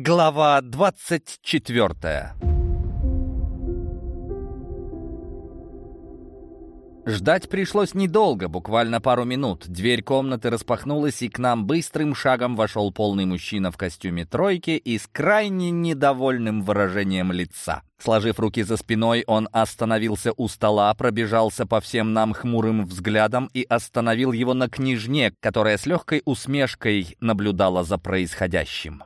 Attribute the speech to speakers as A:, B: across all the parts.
A: Глава двадцать четвертая Ждать пришлось недолго, буквально пару минут. Дверь комнаты распахнулась, и к нам быстрым шагом вошел полный мужчина в костюме тройки и с крайне недовольным выражением лица. Сложив руки за спиной, он остановился у стола, пробежался по всем нам хмурым взглядом и остановил его на княжне, которая с легкой усмешкой наблюдала за происходящим.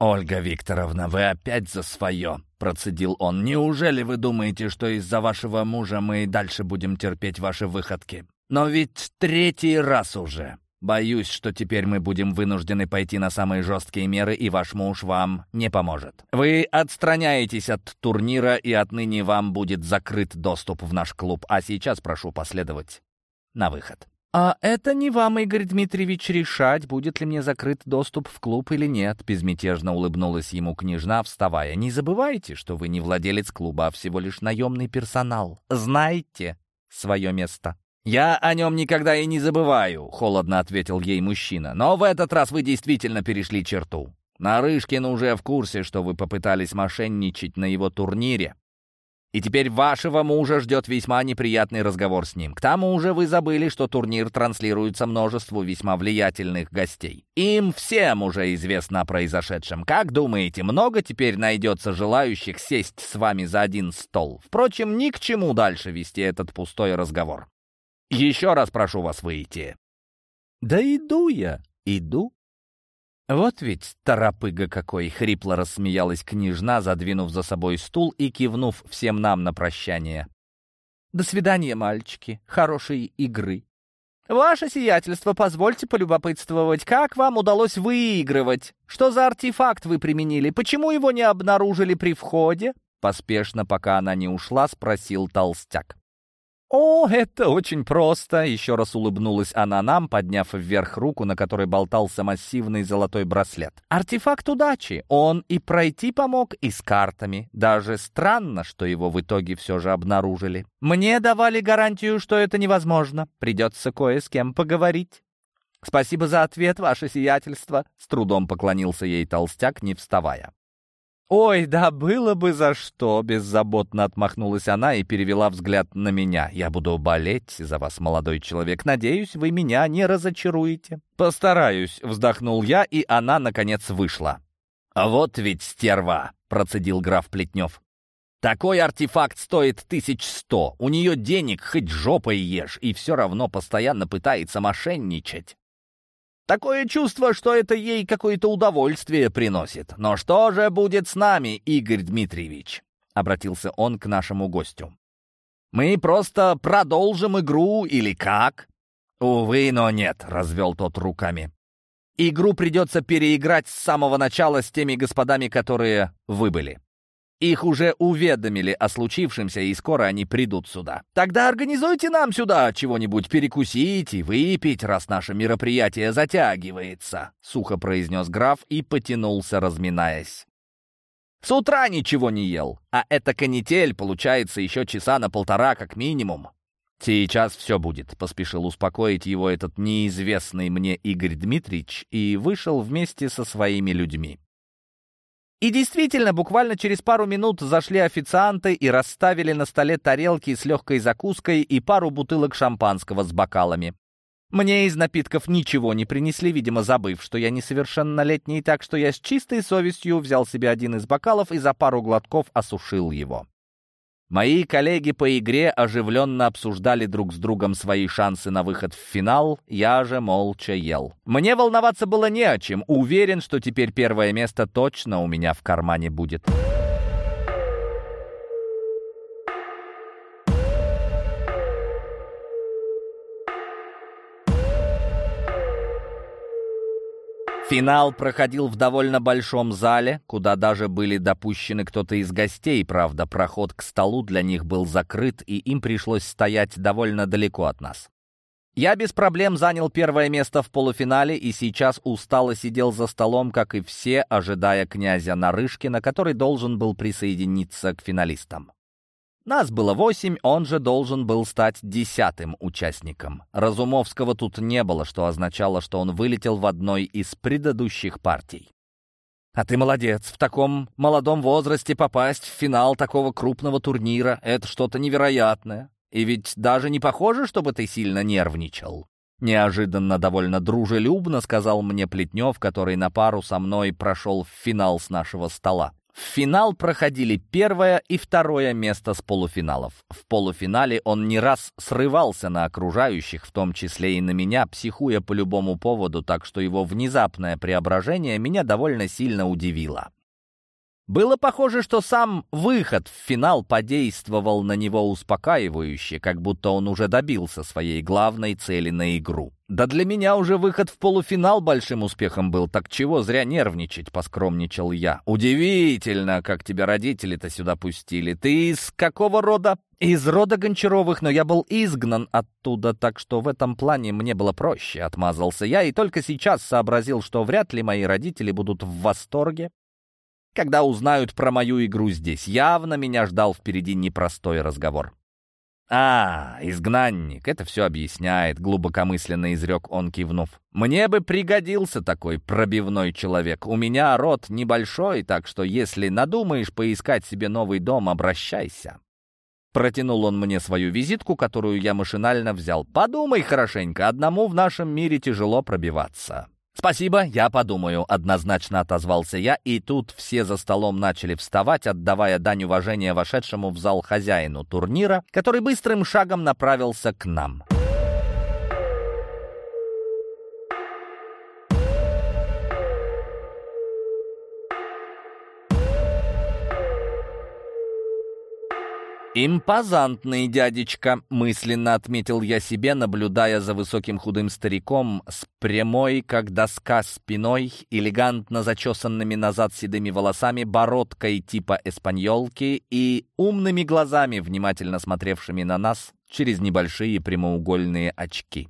A: «Ольга Викторовна, вы опять за свое!» — процедил он. «Неужели вы думаете, что из-за вашего мужа мы и дальше будем терпеть ваши выходки? Но ведь третий раз уже. Боюсь, что теперь мы будем вынуждены пойти на самые жесткие меры, и ваш муж вам не поможет. Вы отстраняетесь от турнира, и отныне вам будет закрыт доступ в наш клуб. А сейчас прошу последовать на выход». «А это не вам, Игорь Дмитриевич, решать, будет ли мне закрыт доступ в клуб или нет», безмятежно улыбнулась ему княжна, вставая. «Не забывайте, что вы не владелец клуба, а всего лишь наемный персонал. Знайте свое место». «Я о нем никогда и не забываю», — холодно ответил ей мужчина. «Но в этот раз вы действительно перешли черту. Нарышкин уже в курсе, что вы попытались мошенничать на его турнире, и теперь вашего мужа ждет весьма неприятный разговор с ним. К тому же вы забыли, что турнир транслируется множеству весьма влиятельных гостей. Им всем уже известно о произошедшем. Как думаете, много теперь найдется желающих сесть с вами за один стол? Впрочем, ни к чему дальше вести этот пустой разговор. Еще раз прошу вас выйти. Да иду я, иду. «Вот ведь торопыга какой!» — хрипло рассмеялась княжна, задвинув за собой стул и кивнув всем нам на прощание. «До свидания, мальчики. Хорошей игры!» «Ваше сиятельство, позвольте полюбопытствовать, как вам удалось выигрывать? Что за артефакт вы применили? Почему его не обнаружили при входе?» Поспешно, пока она не ушла, спросил толстяк. «О, это очень просто!» — еще раз улыбнулась она нам, подняв вверх руку, на которой болтался массивный золотой браслет. «Артефакт удачи! Он и пройти помог, и с картами. Даже странно, что его в итоге все же обнаружили. Мне давали гарантию, что это невозможно. Придется кое с кем поговорить». «Спасибо за ответ, ваше сиятельство!» — с трудом поклонился ей толстяк, не вставая. «Ой, да было бы за что!» — беззаботно отмахнулась она и перевела взгляд на меня. «Я буду болеть за вас, молодой человек. Надеюсь, вы меня не разочаруете». «Постараюсь», — вздохнул я, и она, наконец, вышла. «А вот ведь стерва!» — процедил граф Плетнев. «Такой артефакт стоит тысяч сто. У нее денег хоть жопой ешь, и все равно постоянно пытается мошенничать. Такое чувство, что это ей какое-то удовольствие приносит. Но что же будет с нами, Игорь Дмитриевич?» — обратился он к нашему гостю. «Мы просто продолжим игру или как?» «Увы, но нет», — развел тот руками. «Игру придется переиграть с самого начала с теми господами, которые выбыли. Их уже уведомили о случившемся, и скоро они придут сюда. Тогда организуйте нам сюда чего-нибудь перекусить и выпить, раз наше мероприятие затягивается», — сухо произнес граф и потянулся, разминаясь. «С утра ничего не ел, а эта канитель получается еще часа на полтора как минимум». «Сейчас все будет», — поспешил успокоить его этот неизвестный мне Игорь Дмитриевич и вышел вместе со своими людьми. И действительно, буквально через пару минут зашли официанты и расставили на столе тарелки с легкой закуской и пару бутылок шампанского с бокалами. Мне из напитков ничего не принесли, видимо, забыв, что я несовершеннолетний, так что я с чистой совестью взял себе один из бокалов и за пару глотков осушил его. Мои коллеги по игре оживленно обсуждали друг с другом свои шансы на выход в финал, я же молча ел. Мне волноваться было не о чем, уверен, что теперь первое место точно у меня в кармане будет. Финал проходил в довольно большом зале, куда даже были допущены кто-то из гостей, правда, проход к столу для них был закрыт, и им пришлось стоять довольно далеко от нас. Я без проблем занял первое место в полуфинале и сейчас устало сидел за столом, как и все, ожидая князя Нарышкина, который должен был присоединиться к финалистам. Нас было восемь, он же должен был стать десятым участником. Разумовского тут не было, что означало, что он вылетел в одной из предыдущих партий. «А ты молодец. В таком молодом возрасте попасть в финал такого крупного турнира — это что-то невероятное. И ведь даже не похоже, чтобы ты сильно нервничал». Неожиданно довольно дружелюбно сказал мне Плетнев, который на пару со мной прошел в финал с нашего стола. В финал проходили первое и второе место с полуфиналов. В полуфинале он не раз срывался на окружающих, в том числе и на меня, психуя по любому поводу, так что его внезапное преображение меня довольно сильно удивило. Было похоже, что сам выход в финал подействовал на него успокаивающе, как будто он уже добился своей главной цели на игру. «Да для меня уже выход в полуфинал большим успехом был, так чего зря нервничать?» — поскромничал я. «Удивительно, как тебя родители-то сюда пустили. Ты из какого рода?» «Из рода Гончаровых, но я был изгнан оттуда, так что в этом плане мне было проще», — отмазался я, и только сейчас сообразил, что вряд ли мои родители будут в восторге когда узнают про мою игру здесь. Явно меня ждал впереди непростой разговор. «А, изгнанник, это все объясняет», — глубокомысленно изрек он, кивнув. «Мне бы пригодился такой пробивной человек. У меня род небольшой, так что если надумаешь поискать себе новый дом, обращайся». Протянул он мне свою визитку, которую я машинально взял. «Подумай хорошенько, одному в нашем мире тяжело пробиваться». «Спасибо, я подумаю», — однозначно отозвался я, и тут все за столом начали вставать, отдавая дань уважения вошедшему в зал хозяину турнира, который быстрым шагом направился к нам. «Импозантный дядечка», — мысленно отметил я себе, наблюдая за высоким худым стариком с прямой, как доска, спиной, элегантно зачесанными назад седыми волосами, бородкой типа эспаньолки и умными глазами, внимательно смотревшими на нас через небольшие прямоугольные очки.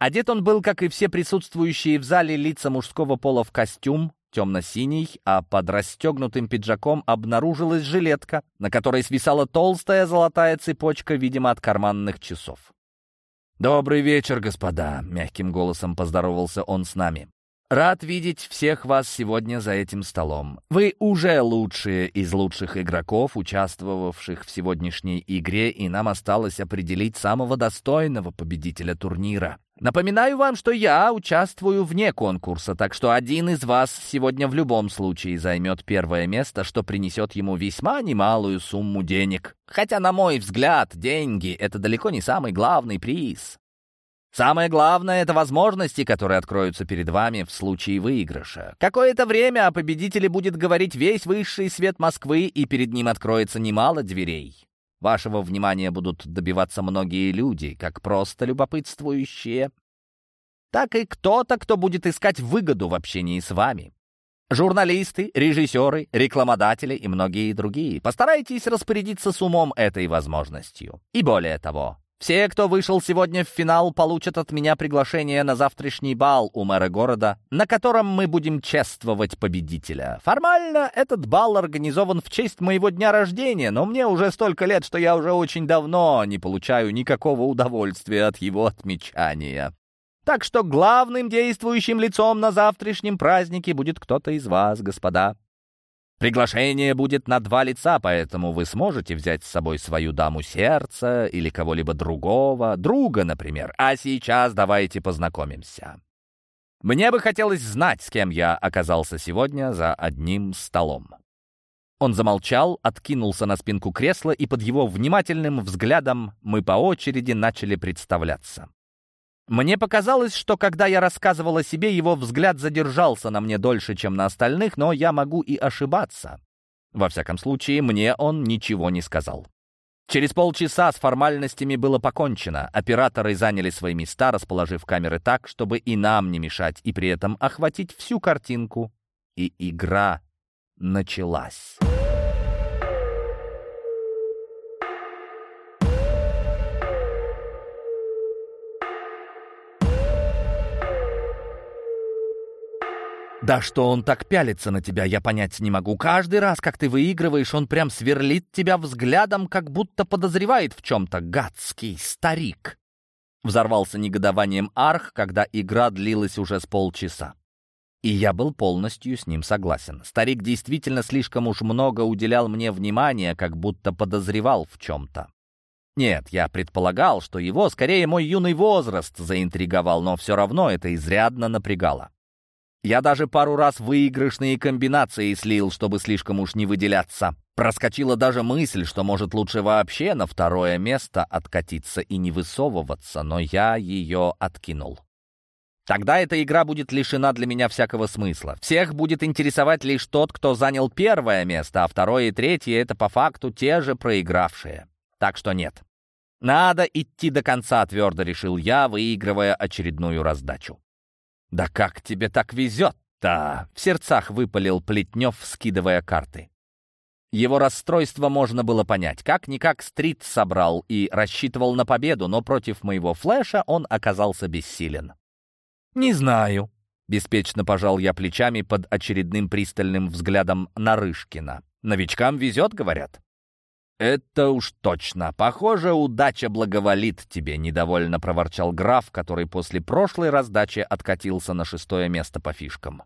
A: Одет он был, как и все присутствующие в зале лица мужского пола в костюм, темно-синий, а под расстегнутым пиджаком обнаружилась жилетка, на которой свисала толстая золотая цепочка, видимо, от карманных часов. «Добрый вечер, господа!» — мягким голосом поздоровался он с нами. «Рад видеть всех вас сегодня за этим столом. Вы уже лучшие из лучших игроков, участвовавших в сегодняшней игре, и нам осталось определить самого достойного победителя турнира. Напоминаю вам, что я участвую вне конкурса, так что один из вас сегодня в любом случае займет первое место, что принесет ему весьма немалую сумму денег. Хотя, на мой взгляд, деньги — это далеко не самый главный приз. Самое главное — это возможности, которые откроются перед вами в случае выигрыша. Какое-то время о победителе будет говорить весь высший свет Москвы, и перед ним откроется немало дверей. Вашего внимания будут добиваться многие люди, как просто любопытствующие, так и кто-то, кто будет искать выгоду в общении с вами. Журналисты, режиссеры, рекламодатели и многие другие. Постарайтесь распорядиться с умом этой возможностью. И более того, все, кто вышел сегодня в финал, получат от меня приглашение на завтрашний бал у мэра города, на котором мы будем чествовать победителя. Формально этот бал организован в честь моего дня рождения, но мне уже столько лет, что я уже очень давно не получаю никакого удовольствия от его отмечания. Так что главным действующим лицом на завтрашнем празднике будет кто-то из вас, господа. Приглашение будет на два лица, поэтому вы сможете взять с собой свою даму сердца или кого-либо другого, друга, например. А сейчас давайте познакомимся. Мне бы хотелось знать, с кем я оказался сегодня за одним столом. Он замолчал, откинулся на спинку кресла, и под его внимательным взглядом мы по очереди начали представляться. Мне показалось, что когда я рассказывал о себе, его взгляд задержался на мне дольше, чем на остальных, но я могу и ошибаться. Во всяком случае, мне он ничего не сказал. Через полчаса с формальностями было покончено. Операторы заняли свои места, расположив камеры так, чтобы и нам не мешать, и при этом охватить всю картинку. И игра началась. Да что он так пялится на тебя, я понять не могу. Каждый раз, как ты выигрываешь, он прям сверлит тебя взглядом, как будто подозревает в чем-то. Гадский старик!» Взорвался негодованием Арх, когда игра длилась уже с полчаса. И я был полностью с ним согласен. Старик действительно слишком уж много уделял мне внимания, как будто подозревал в чем-то. Нет, я предполагал, что его скорее мой юный возраст заинтриговал, но все равно это изрядно напрягало. Я даже пару раз выигрышные комбинации слил, чтобы слишком уж не выделяться. Проскочила даже мысль, что может лучше вообще на второе место откатиться и не высовываться, но я ее откинул. Тогда эта игра будет лишена для меня всякого смысла. Всех будет интересовать лишь тот, кто занял первое место, а второе и третье — это по факту те же проигравшие. Так что нет. Надо идти до конца, твердо решил я, выигрывая очередную раздачу. «Да как тебе так везет-то?» — в сердцах выпалил Плетнев, скидывая карты. Его расстройство можно было понять. Как-никак стрит собрал и рассчитывал на победу, но против моего флеша он оказался бессилен. «Не знаю», — беспечно пожал я плечами под очередным пристальным взглядом Нарышкина. «Новичкам везет, говорят». «Это уж точно. Похоже, удача благоволит тебе», — недовольно проворчал граф, который после прошлой раздачи откатился на шестое место по фишкам.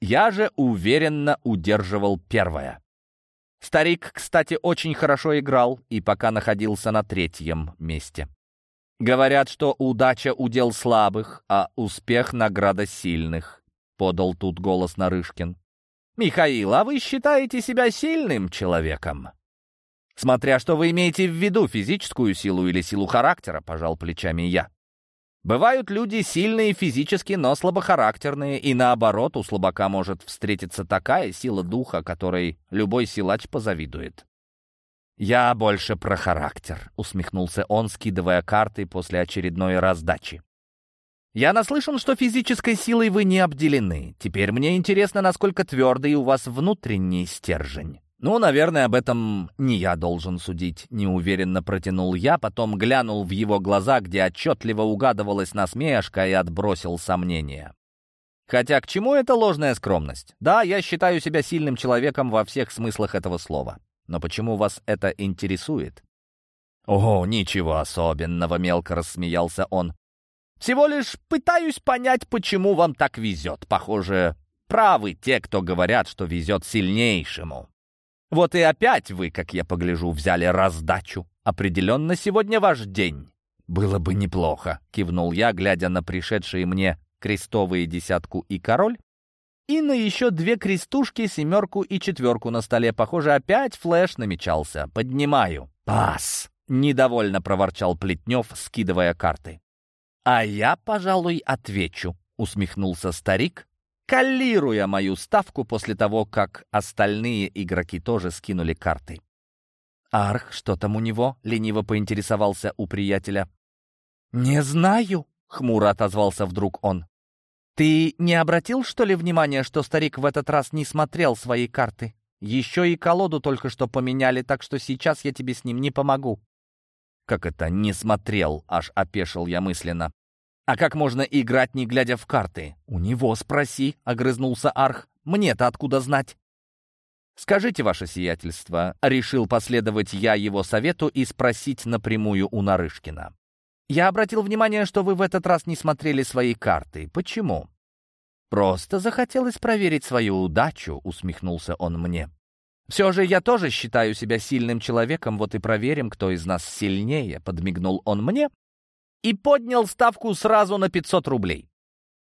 A: Я же уверенно удерживал первое. Старик, кстати, очень хорошо играл и пока находился на третьем месте. «Говорят, что удача — удел слабых, а успех — награда сильных», — подал тут голос Нарышкин. «Михаил, а вы считаете себя сильным человеком?» Смотря что вы имеете в виду, физическую силу или силу характера, пожал плечами я. Бывают люди сильные физически, но слабохарактерные, и наоборот, у слабака может встретиться такая сила духа, которой любой силач позавидует. «Я больше про характер», — усмехнулся он, скидывая карты после очередной раздачи. «Я наслышан, что физической силой вы не обделены. Теперь мне интересно, насколько твердый у вас внутренний стержень». «Ну, наверное, об этом не я должен судить», — неуверенно протянул я, потом глянул в его глаза, где отчетливо угадывалась насмешка и отбросил сомнения. Хотя к чему эта ложная скромность? Да, я считаю себя сильным человеком во всех смыслах этого слова. Но почему вас это интересует? «О, ничего особенного», — мелко рассмеялся он. «Всего лишь пытаюсь понять, почему вам так везет. Похоже, правы те, кто говорят, что везет сильнейшему». Вот и опять вы, как я погляжу, взяли раздачу. Определенно сегодня ваш день. Было бы неплохо, кивнул я, глядя на пришедшие мне крестовые десятку и король, и на еще две крестушки, семерку и четверку на столе. Похоже, опять флеш намечался. Поднимаю. Пас! Недовольно проворчал Плетнев, скидывая карты. «А я, пожалуй, отвечу», — усмехнулся старик, калируя мою ставку после того, как остальные игроки тоже скинули карты. «Арх, что там у него?» — лениво поинтересовался у приятеля. «Не знаю», — хмуро отозвался вдруг он. «Ты не обратил, что ли, внимания, что старик в этот раз не смотрел свои карты? Еще и колоду только что поменяли, так что сейчас я тебе с ним не помогу». «Как это «не смотрел»?» — аж опешил я мысленно. «А как можно играть, не глядя в карты?» «У него спроси», — огрызнулся Арх. «Мне-то откуда знать?» «Скажите, ваше сиятельство», — решил последовать я его совету и спросить напрямую у Нарышкина. «Я обратил внимание, что вы в этот раз не смотрели свои карты. Почему?» «Просто захотелось проверить свою удачу», — усмехнулся он мне. «Все же я тоже считаю себя сильным человеком, вот и проверим, кто из нас сильнее», — подмигнул он мне и поднял ставку сразу на 500 рублей.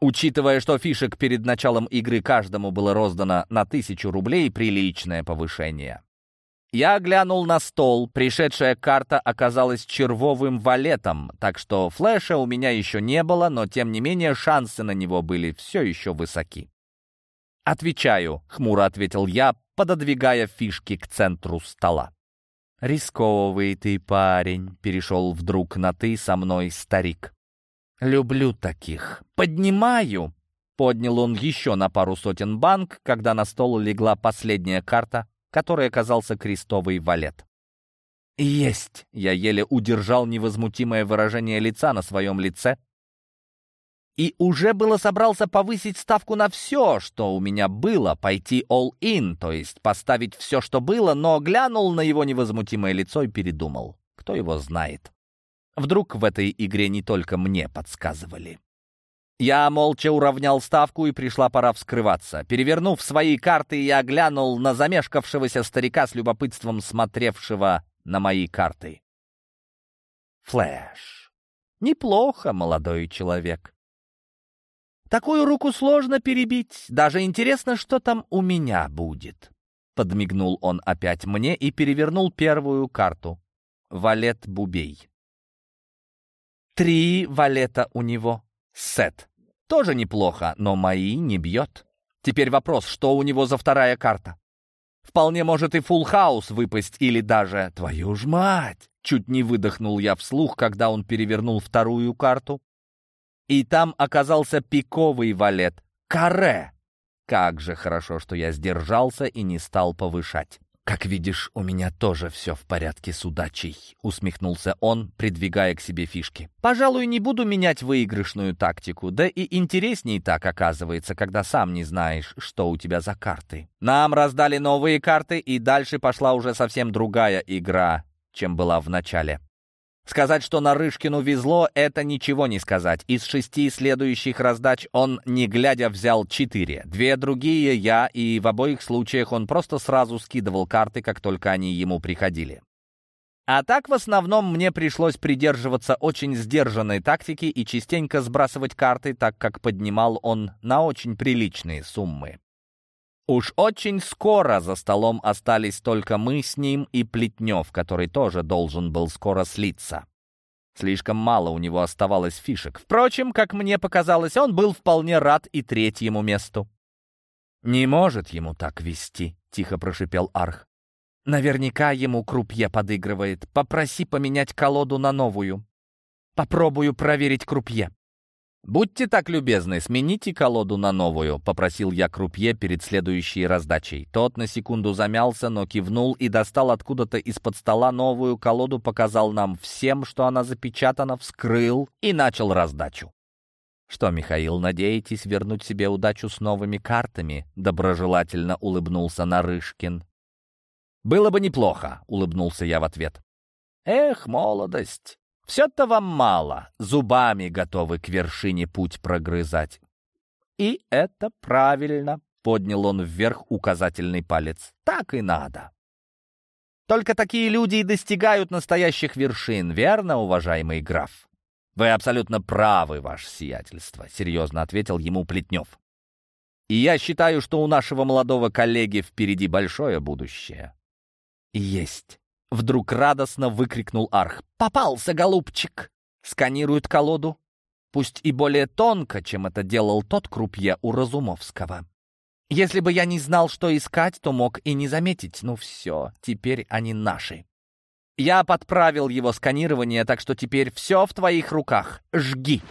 A: Учитывая, что фишек перед началом игры каждому было роздано на 1000 рублей, приличное повышение. Я глянул на стол, пришедшая карта оказалась червовым валетом, так что флеша у меня еще не было, но тем не менее шансы на него были все еще высоки. «Отвечаю», — хмуро ответил я, пододвигая фишки к центру стола. «Рисковый ты парень», — перешел вдруг на «ты» со мной старик. «Люблю таких. Поднимаю!» Поднял он еще на пару сотен банк, когда на стол легла последняя карта, которой оказался крестовый валет. «Есть!» — я еле удержал невозмутимое выражение лица на своем лице, и уже было собрался повысить ставку на все, что у меня было, пойти all-in, то есть поставить все, что было, но глянул на его невозмутимое лицо и передумал. Кто его знает? Вдруг в этой игре не только мне подсказывали. Я молча уравнял ставку, и пришла пора вскрываться. Перевернув свои карты, я глянул на замешкавшегося старика с любопытством смотревшего на мои карты. Флэш. Неплохо, молодой человек. Такую руку сложно перебить. Даже интересно, что там у меня будет. Подмигнул он опять мне и перевернул первую карту. Валет Бубей. Три валета у него. Сет. Тоже неплохо, но мои не бьет. Теперь вопрос, что у него за вторая карта? Вполне может и фулл хаус выпасть, или даже «Твою ж мать!» Чуть не выдохнул я вслух, когда он перевернул вторую карту. И там оказался пиковый валет. Каре! Как же хорошо, что я сдержался и не стал повышать. «Как видишь, у меня тоже все в порядке с удачей», — усмехнулся он, придвигая к себе фишки. «Пожалуй, не буду менять выигрышную тактику, да и интересней так оказывается, когда сам не знаешь, что у тебя за карты. Нам раздали новые карты, и дальше пошла уже совсем другая игра, чем была в начале. Сказать, что Нарышкину везло, это ничего не сказать. Из шести следующих раздач он, не глядя, взял четыре. Две другие я, и в обоих случаях он просто сразу скидывал карты, как только они ему приходили. А так, в основном, мне пришлось придерживаться очень сдержанной тактики и частенько сбрасывать карты, так как поднимал он на очень приличные суммы. Уж очень скоро за столом остались только мы с ним и Плетнев, который тоже должен был скоро слиться. Слишком мало у него оставалось фишек. Впрочем, как мне показалось, он был вполне рад и третьему месту. «Не может ему так вести», — тихо прошипел Арх. «Наверняка ему крупье подыгрывает. Попроси поменять колоду на новую. Попробую проверить крупье». «Будьте так любезны, смените колоду на новую», — попросил я крупье перед следующей раздачей. Тот на секунду замялся, но кивнул и достал откуда-то из-под стола новую колоду, показал нам всем, что она запечатана, вскрыл и начал раздачу. «Что, Михаил, надеетесь вернуть себе удачу с новыми картами?» — доброжелательно улыбнулся Нарышкин. «Было бы неплохо», — улыбнулся я в ответ. «Эх, молодость! Все-то вам мало, зубами готовы к вершине путь прогрызать. И это правильно, поднял он вверх указательный палец. Так и надо. Только такие люди и достигают настоящих вершин, верно, уважаемый граф? Вы абсолютно правы, ваше сиятельство, серьезно ответил ему Плетнев. И я считаю, что у нашего молодого коллеги впереди большое будущее. Есть. Вдруг радостно выкрикнул Арх. «Попался, голубчик!» Сканируют колоду. Пусть и более тонко, чем это делал тот крупье у Разумовского. Если бы я не знал, что искать, то мог и не заметить. Ну все, теперь они наши. Я подправил его сканирование, так что теперь все в твоих руках. Жги!»